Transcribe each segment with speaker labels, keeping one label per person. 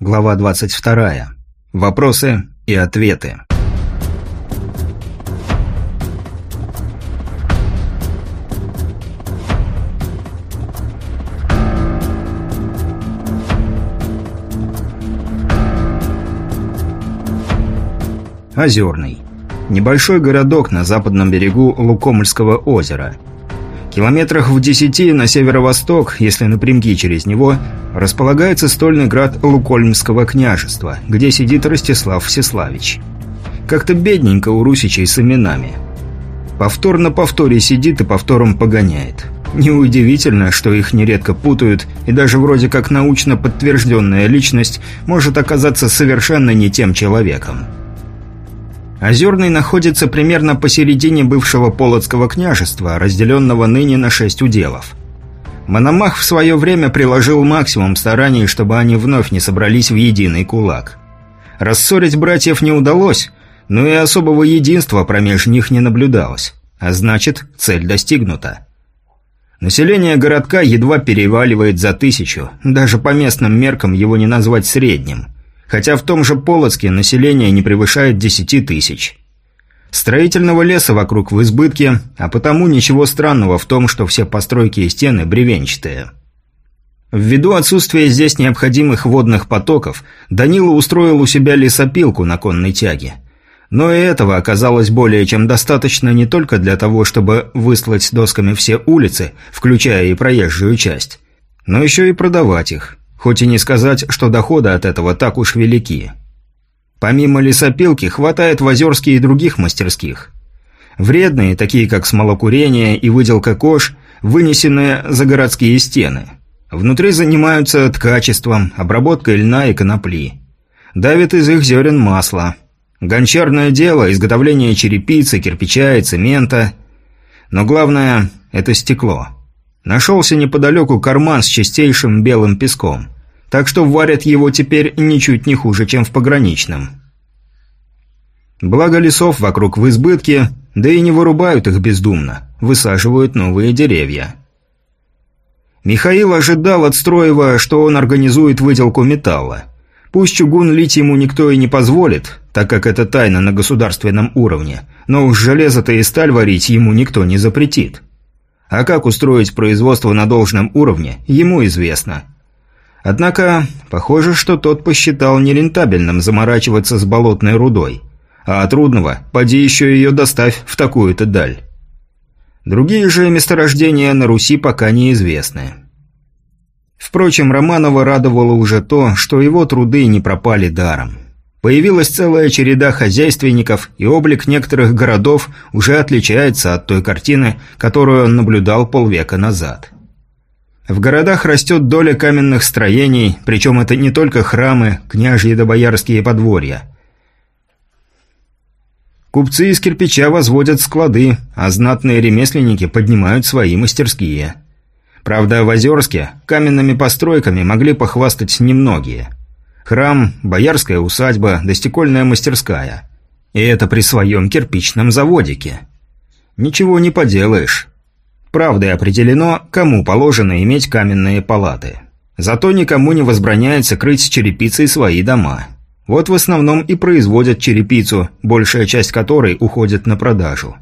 Speaker 1: Глава 22. Вопросы и ответы. Озерный. Небольшой городок на западном берегу Лукомльского озера – Километрах в десяти на северо-восток, если напрямки через него, располагается стольный град Лукольмского княжества, где сидит Ростислав Всеславич. Как-то бедненько у русичей с именами. Повтор на повторе сидит и повтором погоняет. Неудивительно, что их нередко путают, и даже вроде как научно подтвержденная личность может оказаться совершенно не тем человеком. Озерный находится примерно посередине бывшего Полоцкого княжества, разделенного ныне на шесть уделов. Мономах в свое время приложил максимум стараний, чтобы они вновь не собрались в единый кулак. Рассорить братьев не удалось, но и особого единства промеж них не наблюдалось. А значит, цель достигнута. Население городка едва переваливает за тысячу, даже по местным меркам его не назвать средним – хотя в том же Полоцке население не превышает 10 тысяч. Строительного леса вокруг в избытке, а потому ничего странного в том, что все постройки и стены бревенчатые. Ввиду отсутствия здесь необходимых водных потоков, Данила устроил у себя лесопилку на конной тяге. Но и этого оказалось более чем достаточно не только для того, чтобы выслать досками все улицы, включая и проезжую часть, но еще и продавать их – Хоть и не сказать, что доходы от этого так уж велики. Помимо лесопилки, хватает в Озерске и других мастерских. Вредные, такие как смолокурение и выделка кож, вынесенные за городские стены. Внутри занимаются ткачеством, обработкой льна и конопли. Давит из их зерен масло. Гончарное дело, изготовление черепицы, кирпича и цемента. Но главное – это стекло. Нашелся неподалеку карман с чистейшим белым песком так что варят его теперь ничуть не хуже, чем в пограничном. Благо лесов вокруг в избытке, да и не вырубают их бездумно, высаживают новые деревья. Михаил ожидал от Строева, что он организует выделку металла. Пусть чугун лить ему никто и не позволит, так как это тайна на государственном уровне, но уж железо-то и сталь варить ему никто не запретит. А как устроить производство на должном уровне, ему известно – Однако, похоже, что тот посчитал нерентабельным заморачиваться с болотной рудой. А трудного, поди еще ее доставь в такую-то даль. Другие же месторождения на Руси пока неизвестны. Впрочем, Романова радовало уже то, что его труды не пропали даром. Появилась целая череда хозяйственников, и облик некоторых городов уже отличается от той картины, которую он наблюдал полвека назад. В городах растет доля каменных строений, причем это не только храмы, княжьи да боярские подворья. Купцы из кирпича возводят склады, а знатные ремесленники поднимают свои мастерские. Правда, в Озерске каменными постройками могли похвастать немногие. Храм, боярская усадьба, достекольная мастерская. И это при своем кирпичном заводике. Ничего не поделаешь. Правдой определено, кому положено иметь каменные палаты. Зато никому не возбраняется крыть черепицей свои дома. Вот в основном и производят черепицу, большая часть которой уходит на продажу.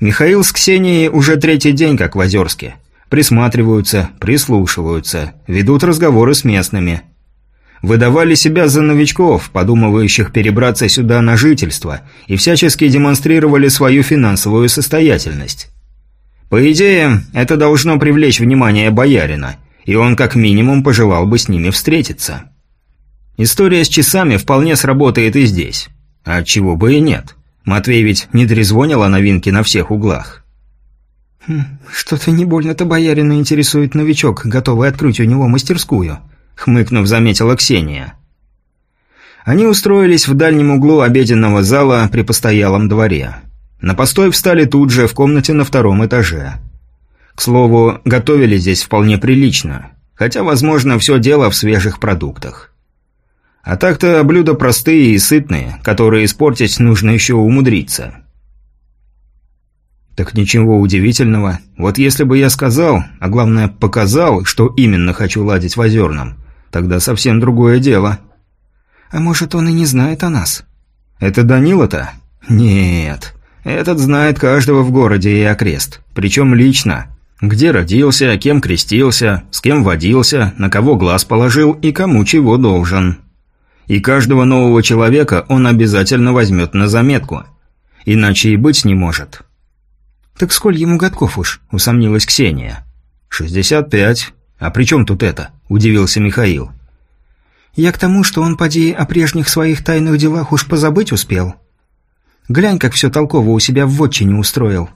Speaker 1: Михаил с Ксенией уже третий день как в Озерске. Присматриваются, прислушиваются, ведут разговоры с местными. Выдавали себя за новичков, подумывающих перебраться сюда на жительство, и всячески демонстрировали свою финансовую состоятельность. По идее, это должно привлечь внимание боярина, и он как минимум пожелал бы с ними встретиться. История с часами вполне сработает и здесь. А чего бы и нет. Матвей ведь не трезвонил о новинке на всех углах.
Speaker 2: Хм, «Что-то не больно-то боярина интересует новичок, готовый открыть у него мастерскую», — хмыкнув, заметила Ксения. Они устроились в дальнем углу обеденного зала при постоялом дворе. На постой встали тут же, в комнате на втором этаже. К слову, готовили здесь вполне прилично, хотя, возможно, все дело в свежих продуктах. А так-то блюда простые и сытные, которые испортить нужно еще умудриться. Так ничего удивительного. Вот если бы я сказал, а главное показал, что именно хочу ладить в Озерном,
Speaker 1: Тогда совсем другое дело.
Speaker 2: А может, он и не знает о нас?
Speaker 1: Это Данила-то? Нет. Этот знает каждого в городе и окрест. Причем лично. Где родился, кем крестился, с кем водился, на кого глаз положил и кому чего должен. И каждого нового человека он обязательно возьмет на заметку. Иначе и быть не может.
Speaker 2: «Так сколь ему годков уж?» – усомнилась Ксения.
Speaker 1: «Шестьдесят пять. А при чем тут это?» – удивился Михаил.
Speaker 2: «Я к тому, что он, поди, о прежних своих тайных делах уж позабыть успел. Глянь, как все толково у себя в вотчине устроил.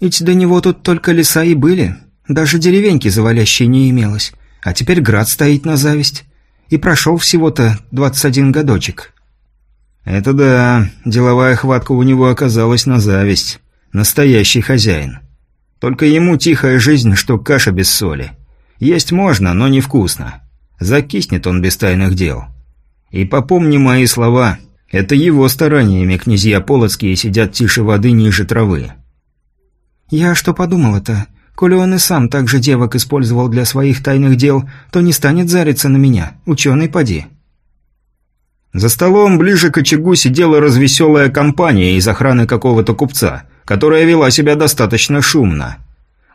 Speaker 2: Ведь до него тут только леса и были, даже деревеньки завалящей не имелось, а теперь град стоит на зависть. И прошел всего-то двадцать один годочек».
Speaker 1: «Это да, деловая хватка у него оказалась на зависть. Настоящий хозяин. Только ему тихая жизнь, что каша без соли. Есть можно, но невкусно. Закиснет он без тайных дел. И попомни мои слова, это его стараниями князья Полоцкие сидят тише воды ниже травы».
Speaker 2: «Я что подумала-то? Коли он и сам так же девок использовал для своих тайных дел, то не станет зариться на меня. Ученый поди».
Speaker 1: За столом ближе к очагу сидела развеселая компания из охраны какого-то купца, которая вела себя достаточно шумно.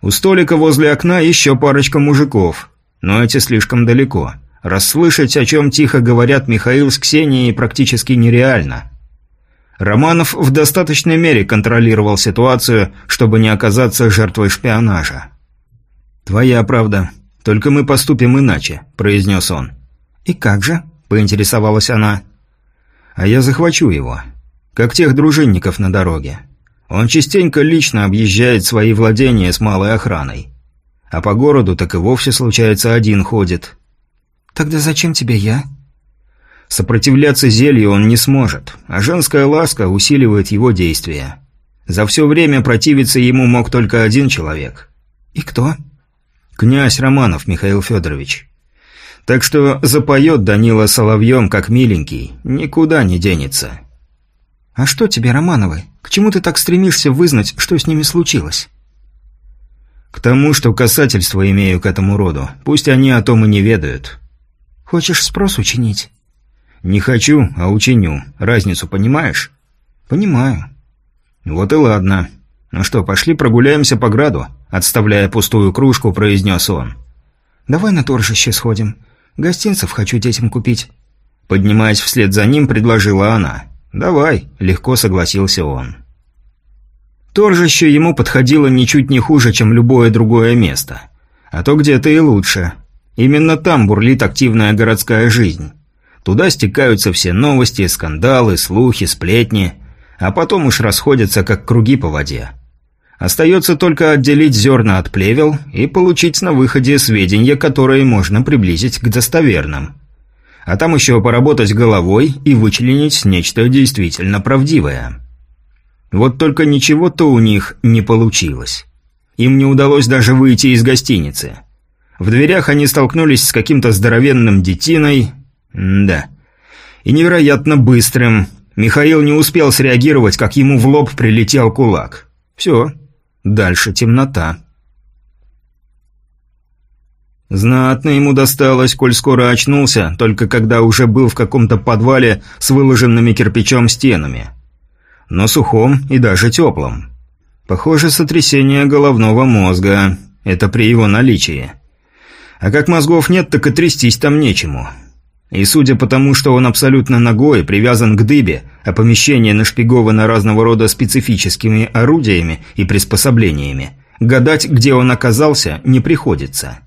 Speaker 1: У столика возле окна еще парочка мужиков, но эти слишком далеко. Расслышать, о чем тихо говорят Михаил с Ксенией, практически нереально. Романов в достаточной мере контролировал ситуацию, чтобы не оказаться жертвой шпионажа. «Твоя правда. Только мы поступим иначе», – произнес он.
Speaker 2: «И как же?» – поинтересовалась она.
Speaker 1: «А я захвачу его. Как тех дружинников на дороге. Он частенько лично объезжает свои владения с малой охраной. А по городу так и вовсе случается один ходит».
Speaker 2: «Тогда зачем тебе я?»
Speaker 1: Сопротивляться зелью он не сможет, а женская ласка усиливает его действия. За все время противиться ему мог только один человек.
Speaker 2: «И кто?»
Speaker 1: «Князь Романов Михаил Федорович». Так что запоет Данила соловьем, как миленький, никуда не денется.
Speaker 2: «А что тебе, Романовы? К чему ты так стремишься вызнать, что с ними случилось?»
Speaker 1: «К тому, что касательство имею к этому роду. Пусть они о том и не ведают».
Speaker 2: «Хочешь спрос учинить?»
Speaker 1: «Не хочу, а учиню. Разницу понимаешь?»
Speaker 2: «Понимаю».
Speaker 1: «Вот и ладно. Ну что, пошли прогуляемся по граду?» Отставляя пустую кружку, произнес он.
Speaker 2: «Давай на торжище сходим. Гостинцев хочу детям купить».
Speaker 1: Поднимаясь вслед за ним, предложила она. «Давай», — легко согласился он. Торжище ему подходило ничуть не хуже, чем любое другое место. А то где-то и лучше. Именно там бурлит активная городская жизнь. Туда стекаются все новости, скандалы, слухи, сплетни, а потом уж расходятся, как круги по воде. Остается только отделить зерна от плевел и получить на выходе сведения, которые можно приблизить к достоверным. А там еще поработать головой и вычленить нечто действительно правдивое. Вот только ничего-то у них не получилось. Им не удалось даже выйти из гостиницы. В дверях они столкнулись с каким-то здоровенным детиной, да. И невероятно быстрым. Михаил не успел среагировать, как ему в лоб прилетел кулак. Все. Дальше темнота. Знатно ему досталось, коль скоро очнулся, только когда уже был в каком-то подвале с выложенными кирпичом стенами. Но сухом и даже теплом. Похоже, сотрясение головного мозга. Это при его наличии. А как мозгов нет, так и трястись там нечему. И судя по тому, что он абсолютно ногой, привязан к дыбе, а помещение нашпиговано разного рода специфическими орудиями и приспособлениями, гадать, где он оказался, не приходится.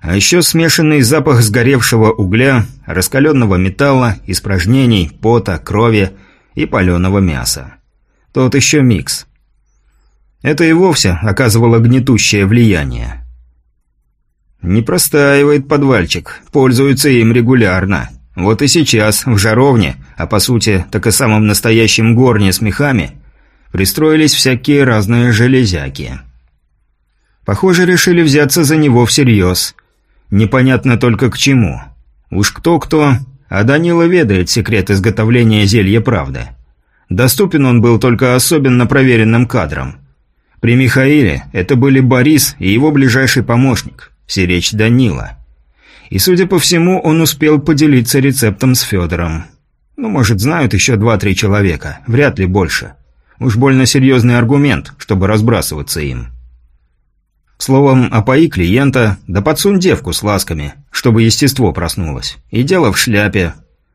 Speaker 1: А еще смешанный запах сгоревшего угля, раскаленного металла, испражнений, пота, крови и паленого мяса. Тот еще микс. Это и вовсе оказывало гнетущее влияние. Не простаивает подвальчик, пользуются им регулярно. Вот и сейчас, в жаровне, а по сути, так и самом настоящем горне с мехами, пристроились всякие разные железяки. Похоже, решили взяться за него всерьез. Непонятно только к чему. Уж кто-кто, а Данила ведает секрет изготовления зелья правды. Доступен он был только особенно проверенным кадрам. При Михаиле это были Борис и его ближайший помощник – Сиречь Данила. И, судя по всему, он успел поделиться рецептом с Федором. Ну, может, знают еще два-три человека, вряд ли больше. Уж больно серьезный аргумент, чтобы разбрасываться им. Словом, опои клиента, да подсунь девку с ласками, чтобы естество проснулось. И дело в шляпе.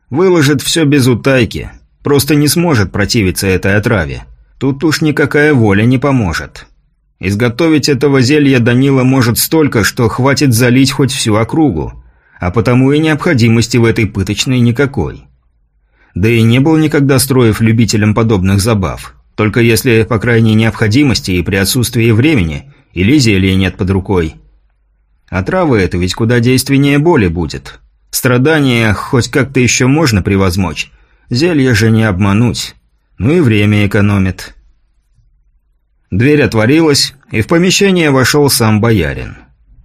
Speaker 1: Выложит все без утайки. Просто не сможет противиться этой отраве. Тут уж никакая воля не поможет. Изготовить этого зелья Данила может столько, что хватит залить хоть всю округу. А потому и необходимости в этой пыточной никакой. Да и не был никогда Строев любителем подобных забав. Только если по крайней необходимости и при отсутствии времени – или зелья нет под рукой. А травы это ведь куда действеннее боли будет. Страдания хоть как-то еще можно превозмочь. Зелье же не обмануть. Ну и время экономит. Дверь отворилась, и в помещение вошел сам боярин.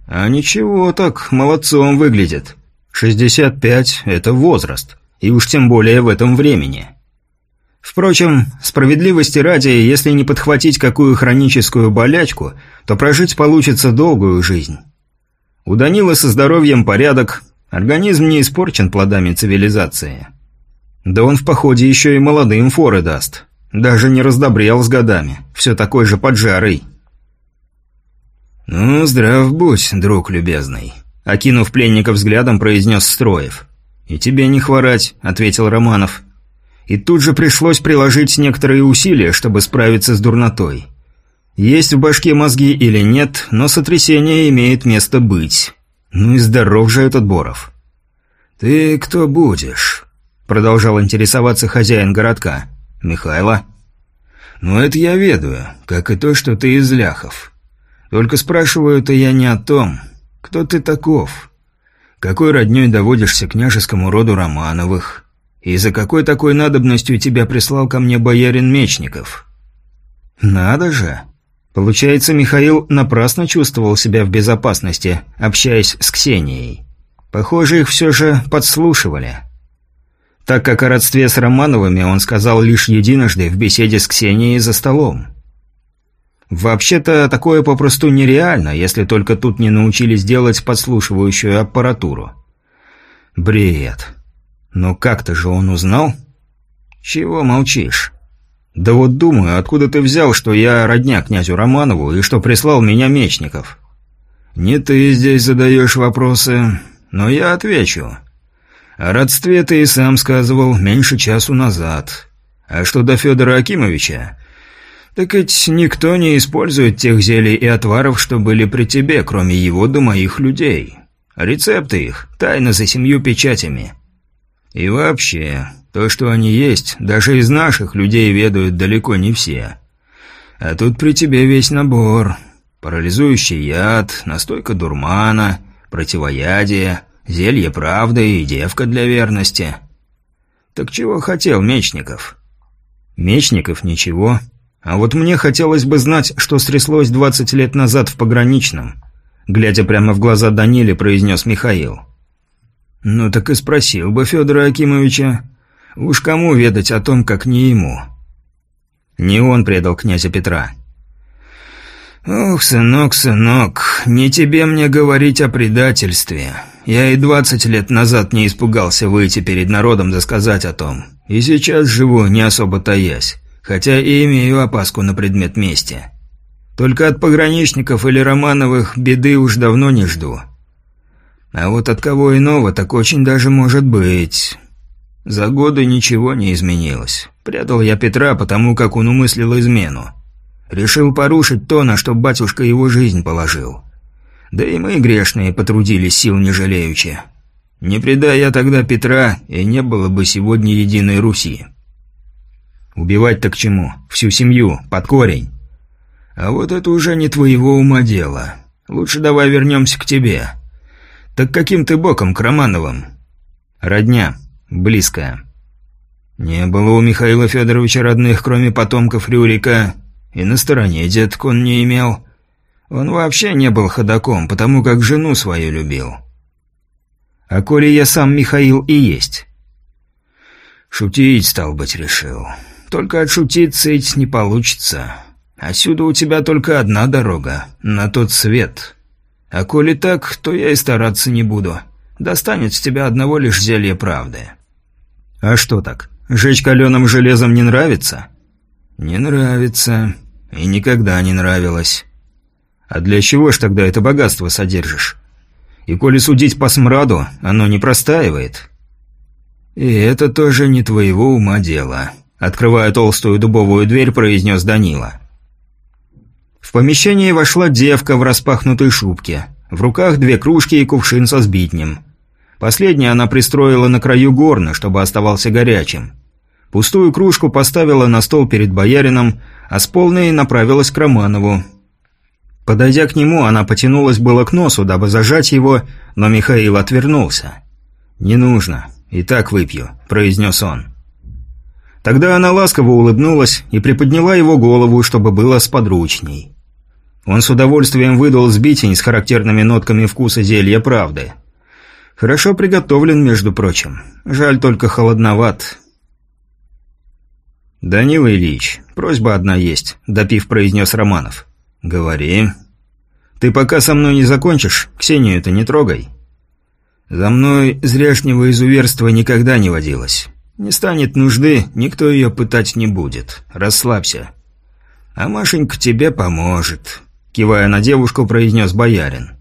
Speaker 1: А ничего так, молодцом выглядит. 65 – это возраст, и уж тем более в этом времени. Впрочем, справедливости ради, если не подхватить какую хроническую болячку, то прожить получится долгую жизнь. У Данила со здоровьем порядок, организм не испорчен плодами цивилизации. Да он в походе еще и молодым форы даст. Даже не раздобрел с годами, все такой же поджарый. «Ну, здрав будь, друг любезный», — окинув пленника взглядом, произнес Строев. «И тебе не хворать», — ответил Романов и тут же пришлось приложить некоторые усилия, чтобы справиться с дурнотой. Есть в башке мозги или нет, но сотрясение имеет место быть. Ну и здоров же этот Боров. «Ты кто будешь?» – продолжал интересоваться хозяин городка. «Михайло?» «Ну это я ведаю, как и то, что ты из ляхов. Только спрашиваю-то я не о том, кто ты таков. Какой роднёй доводишься княжескому роду Романовых?» «И за какой такой надобностью тебя прислал ко мне боярин Мечников?» «Надо же!» Получается, Михаил напрасно чувствовал себя в безопасности, общаясь с Ксенией. Похоже, их все же подслушивали. Так как о родстве с Романовыми он сказал лишь единожды в беседе с Ксенией за столом. Вообще-то, такое попросту нереально, если только тут не научились делать подслушивающую аппаратуру. Бред. Но как-то же он узнал? Чего молчишь? Да вот думаю, откуда ты взял, что я родня князю Романову и что прислал меня Мечников? Не ты здесь задаешь вопросы, но я отвечу. О родстве ты и сам сказывал меньше часу назад. А что до Федора Акимовича? Так ведь никто не использует тех зелий и отваров, что были при тебе, кроме его да моих людей. Рецепты их тайно за семью печатями. И вообще, то, что они есть, даже из наших людей ведают далеко не все. А тут при тебе весь набор. Парализующий яд, настойка дурмана, противоядие, зелье правды и девка для верности. Так чего хотел Мечников? Мечников ничего. А вот мне хотелось бы знать, что стряслось 20 лет назад в пограничном. Глядя прямо в глаза Даниле, произнес Михаил. «Ну так и спросил бы Федора Акимовича. Уж кому ведать о том, как не ему?» Не он предал князя Петра. «Ох, сынок, сынок, не тебе мне говорить о предательстве. Я и двадцать лет назад не испугался выйти перед народом да сказать о том. И сейчас живу, не особо таясь, хотя и имею опаску на предмет мести. Только от пограничников или Романовых беды уж давно не жду. А вот от кого иного так очень даже может быть. За годы ничего не изменилось. Прятал я Петра, потому как он умыслил измену. Решил порушить то, на что батюшка его жизнь положил. Да и мы, грешные, потрудились сил не жалеючи. Не предая я тогда Петра, и не было бы сегодня единой Руси. Убивать-то к чему? Всю семью, под корень. А вот это уже не твоего ума дело. Лучше давай вернемся к тебе. «Так каким ты боком к Романовым?» «Родня. Близкая». «Не было у Михаила Федоровича родных, кроме потомков Рюрика, и на стороне деток он не имел. Он вообще не был ходаком, потому как жену свою любил». «А коли я сам Михаил и есть?» «Шутить, стал быть, решил. Только отшутиться ведь не получится. Отсюда у тебя только одна дорога, на тот свет». А коли так, то я и стараться не буду.
Speaker 2: Достанет с тебя одного лишь зелье правды».
Speaker 1: «А что так? Жечь каленым железом не нравится?»
Speaker 2: «Не нравится. И никогда не нравилось».
Speaker 1: «А для чего ж тогда это богатство содержишь? И коли судить по смраду, оно не простаивает».
Speaker 2: «И это тоже не твоего ума дело», — открывая толстую дубовую дверь, произнес Данила.
Speaker 1: В помещение вошла девка в распахнутой шубке. В руках две кружки и кувшин со сбитнем. Последнее она пристроила на краю горна, чтобы оставался горячим. Пустую кружку поставила на стол перед боярином, а с полной направилась к Романову. Подойдя к нему, она потянулась было к носу, дабы зажать его, но Михаил отвернулся. «Не нужно, и так выпью», – произнес он. Тогда она ласково улыбнулась и приподняла его голову, чтобы было сподручней. Он с удовольствием выдал сбитень с характерными нотками вкуса зелья правды. Хорошо приготовлен, между прочим. Жаль, только холодноват. «Данила Ильич, просьба одна есть», – допив, произнес Романов. «Говори». «Ты пока со мной не закончишь, Ксению-то не трогай». «За мной зряшнего изуверства никогда не водилось. Не станет нужды, никто ее пытать не будет. Расслабься. А Машенька тебе поможет кивая на девушку, произнес боярин.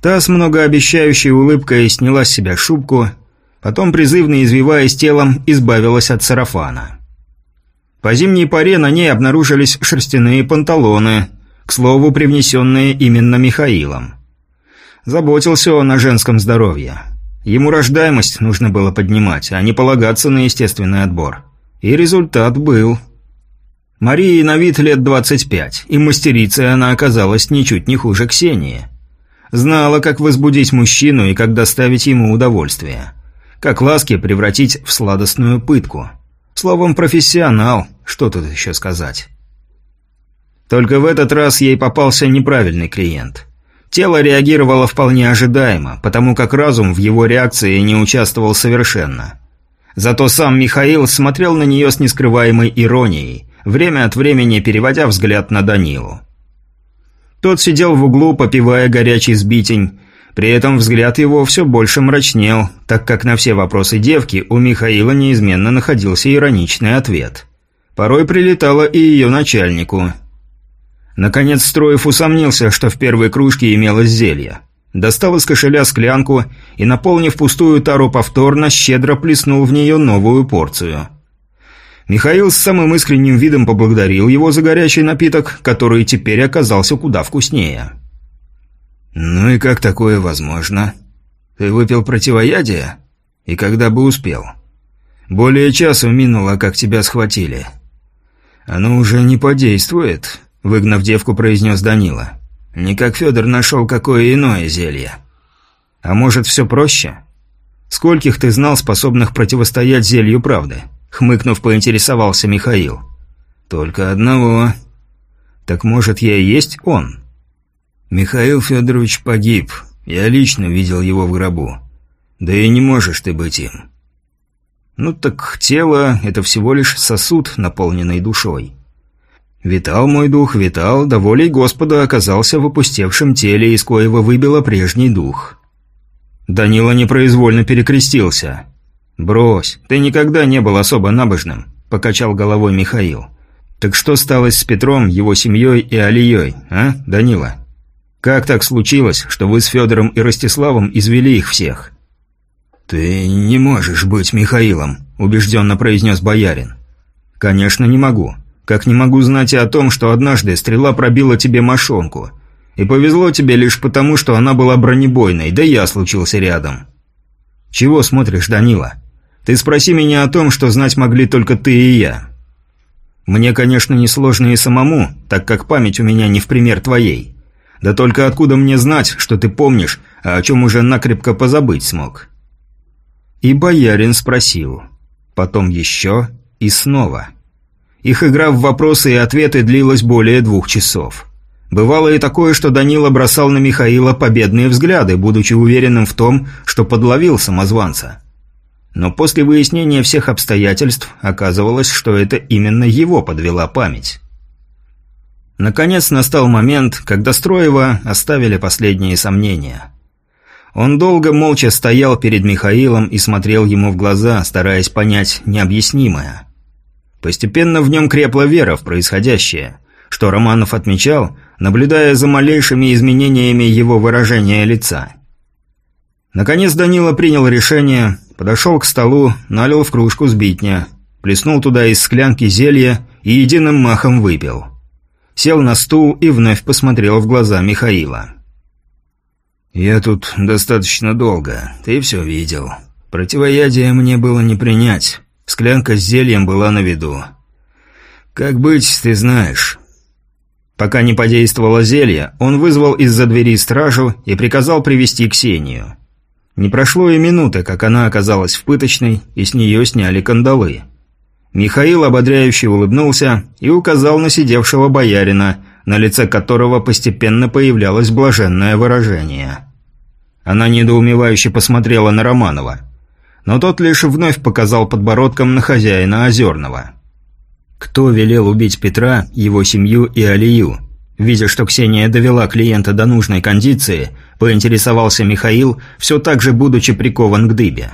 Speaker 1: Та с многообещающей улыбкой сняла с себя шубку, потом, призывно извиваясь телом, избавилась от сарафана. По зимней паре на ней обнаружились шерстяные панталоны, к слову, привнесенные именно Михаилом. Заботился он о женском здоровье. Ему рождаемость нужно было поднимать, а не полагаться на естественный отбор. И результат был – Марии на вид лет 25, и мастерицей она оказалась ничуть не хуже Ксении. Знала, как возбудить мужчину и как доставить ему удовольствие. Как ласки превратить в сладостную пытку. Словом, профессионал, что тут еще сказать. Только в этот раз ей попался неправильный клиент. Тело реагировало вполне ожидаемо, потому как разум в его реакции не участвовал совершенно. Зато сам Михаил смотрел на нее с нескрываемой иронией – время от времени переводя взгляд на Данилу. Тот сидел в углу, попивая горячий сбитень. При этом взгляд его все больше мрачнел, так как на все вопросы девки у Михаила неизменно находился ироничный ответ. Порой прилетало и ее начальнику. Наконец Строев усомнился, что в первой кружке имелось зелье. Достал из кошеля склянку и, наполнив пустую тару повторно, щедро плеснул в нее новую порцию – Михаил с самым искренним видом поблагодарил его за горячий напиток, который теперь оказался куда вкуснее. «Ну и как такое возможно? Ты выпил противоядие? И когда бы успел? Более часу минуло, как тебя схватили. Оно уже не подействует», — выгнав девку, произнес Данила. «Не как Федор нашел какое иное зелье. А может, все проще? Скольких ты знал, способных противостоять зелью правды?» Хмыкнув, поинтересовался Михаил. «Только одного. Так может, я и есть он?» «Михаил Федорович погиб. Я лично видел его в гробу. Да и не можешь ты быть им». «Ну так тело — это всего лишь сосуд, наполненный душой». Витал мой дух, витал, да волей Господа оказался в опустевшем теле, из коего выбило прежний дух. Данила непроизвольно перекрестился. «Брось, ты никогда не был особо набожным», – покачал головой Михаил. «Так что стало с Петром, его семьей и Алией, а, Данила? Как так случилось, что вы с Федором и Ростиславом извели их всех?» «Ты не можешь быть Михаилом», – убежденно произнес боярин. «Конечно, не могу. Как не могу знать и о том, что однажды стрела пробила тебе мошонку. И повезло тебе лишь потому, что она была бронебойной, да я случился рядом». «Чего смотришь, Данила?» Ты спроси меня о том, что знать могли только ты и я. Мне, конечно, несложно и самому, так как память у меня не в пример твоей. Да только откуда мне знать, что ты помнишь, а о чем уже накрепко позабыть смог?» И боярин спросил. Потом еще и снова. Их игра в вопросы и ответы длилась более двух часов. Бывало и такое, что Данила бросал на Михаила победные взгляды, будучи уверенным в том, что подловил самозванца. Но после выяснения всех обстоятельств оказывалось, что это именно его подвела память. Наконец настал момент, когда Строева оставили последние сомнения. Он долго молча стоял перед Михаилом и смотрел ему в глаза, стараясь понять необъяснимое. Постепенно в нем крепла вера в происходящее, что Романов отмечал, наблюдая за малейшими изменениями его выражения лица. Наконец Данила принял решение, подошел к столу, налил в кружку сбитня, плеснул туда из склянки зелья и единым махом выпил. Сел на стул и вновь посмотрел в глаза Михаила. «Я тут достаточно долго, ты все видел. Противоядие мне было не принять, склянка с зельем была на виду. Как быть, ты знаешь». Пока не подействовало зелье, он вызвал из-за двери стражу и приказал привести Ксению. Не прошло и минуты, как она оказалась в пыточной, и с нее сняли кандалы. Михаил ободряюще улыбнулся и указал на сидевшего боярина, на лице которого постепенно появлялось блаженное выражение. Она недоумевающе посмотрела на Романова. Но тот лишь вновь показал подбородком на хозяина Озерного. Кто велел убить Петра, его семью и Алию? Видя, что Ксения довела клиента до нужной кондиции, поинтересовался Михаил, все так же будучи прикован к дыбе.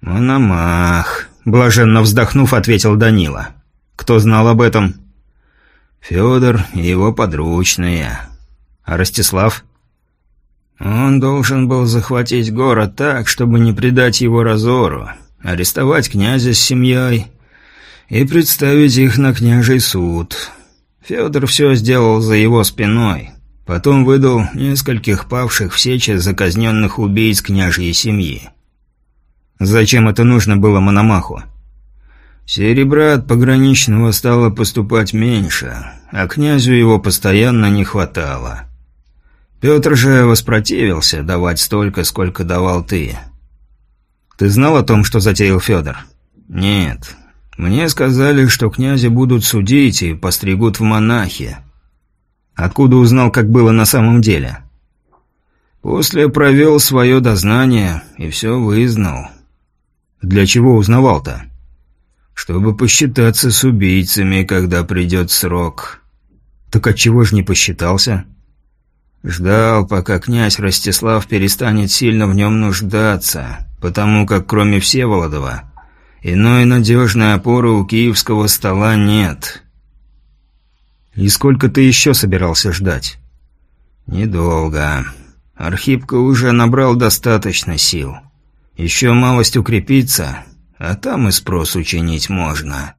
Speaker 1: «Мономах», – блаженно вздохнув, ответил Данила. «Кто знал об этом?» «Федор и его подручные». «А Ростислав?» «Он должен был захватить город так, чтобы не предать его разору, арестовать князя с семьей и представить их на княжий суд. Федор все сделал за его спиной. Потом выдал нескольких павших в сече заказненных убийц княжьей семьи. Зачем это нужно было Мономаху? Серебра от пограничного стало поступать меньше, а князю его постоянно не хватало. Петр же воспротивился давать столько, сколько давал ты. Ты знал о том, что затеял Федор? Нет, мне сказали, что князя будут судить и постригут в монахи. Откуда узнал, как было на самом деле? После провел свое дознание и все вызнал. Для чего узнавал-то? Чтобы посчитаться с убийцами, когда придет срок. Так отчего же не посчитался? Ждал, пока князь Ростислав перестанет сильно в нем нуждаться, потому как кроме Всеволодова Иной надежной опоры у киевского стола нет. И сколько ты еще собирался ждать? Недолго. Архипка уже набрал достаточно сил. Еще малость укрепиться, а там и спрос учинить можно.